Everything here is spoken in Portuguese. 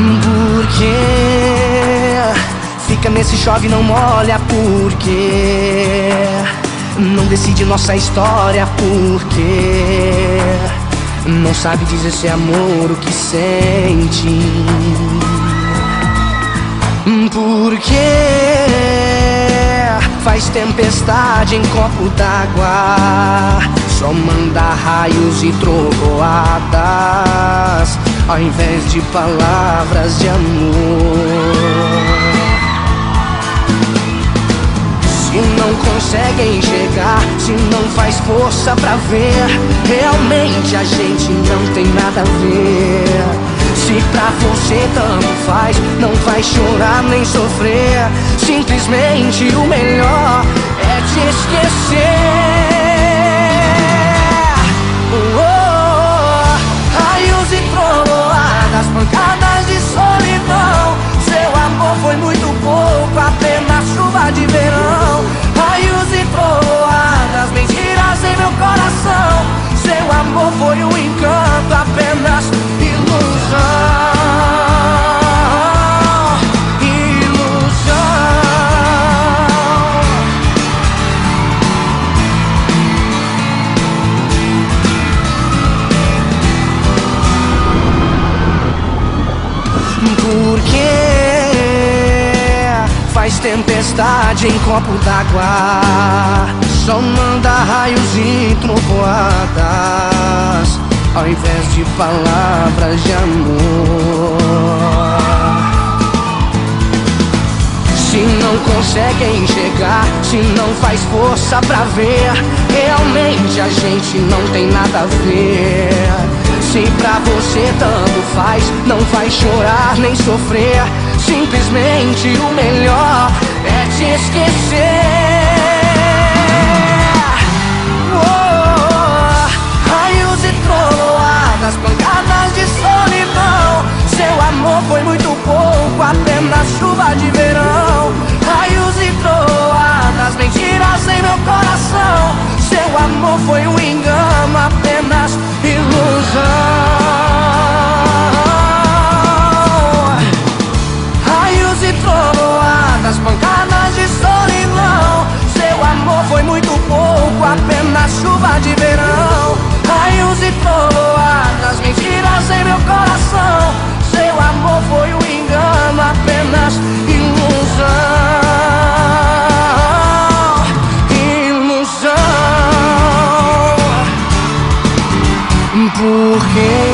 Porque fica nesse chove não molha porque não decide nossa história porque não sabe dizer se é amor o que sente. Porque faz tempestade em copo d'água. Só manda raios e trovoadas ao invés de palavras de amor se não consegue enxergar, se não faz força pra ver, realmente a gente não tem nada a ver. Se pra você tanto faz, não vai chorar nem sofrer. Simplesmente o melhor é te esquecer. Faz tempestade em copo d'água. Só manda raios e trovoadas Ao invés de palavras de amor. Se não consegue enxergar, se não faz força pra ver Realmente a gente não tem nada a ver. Se pra você tanto faz, não vai chorar nem sofrer. Simplesmente o melhor Porque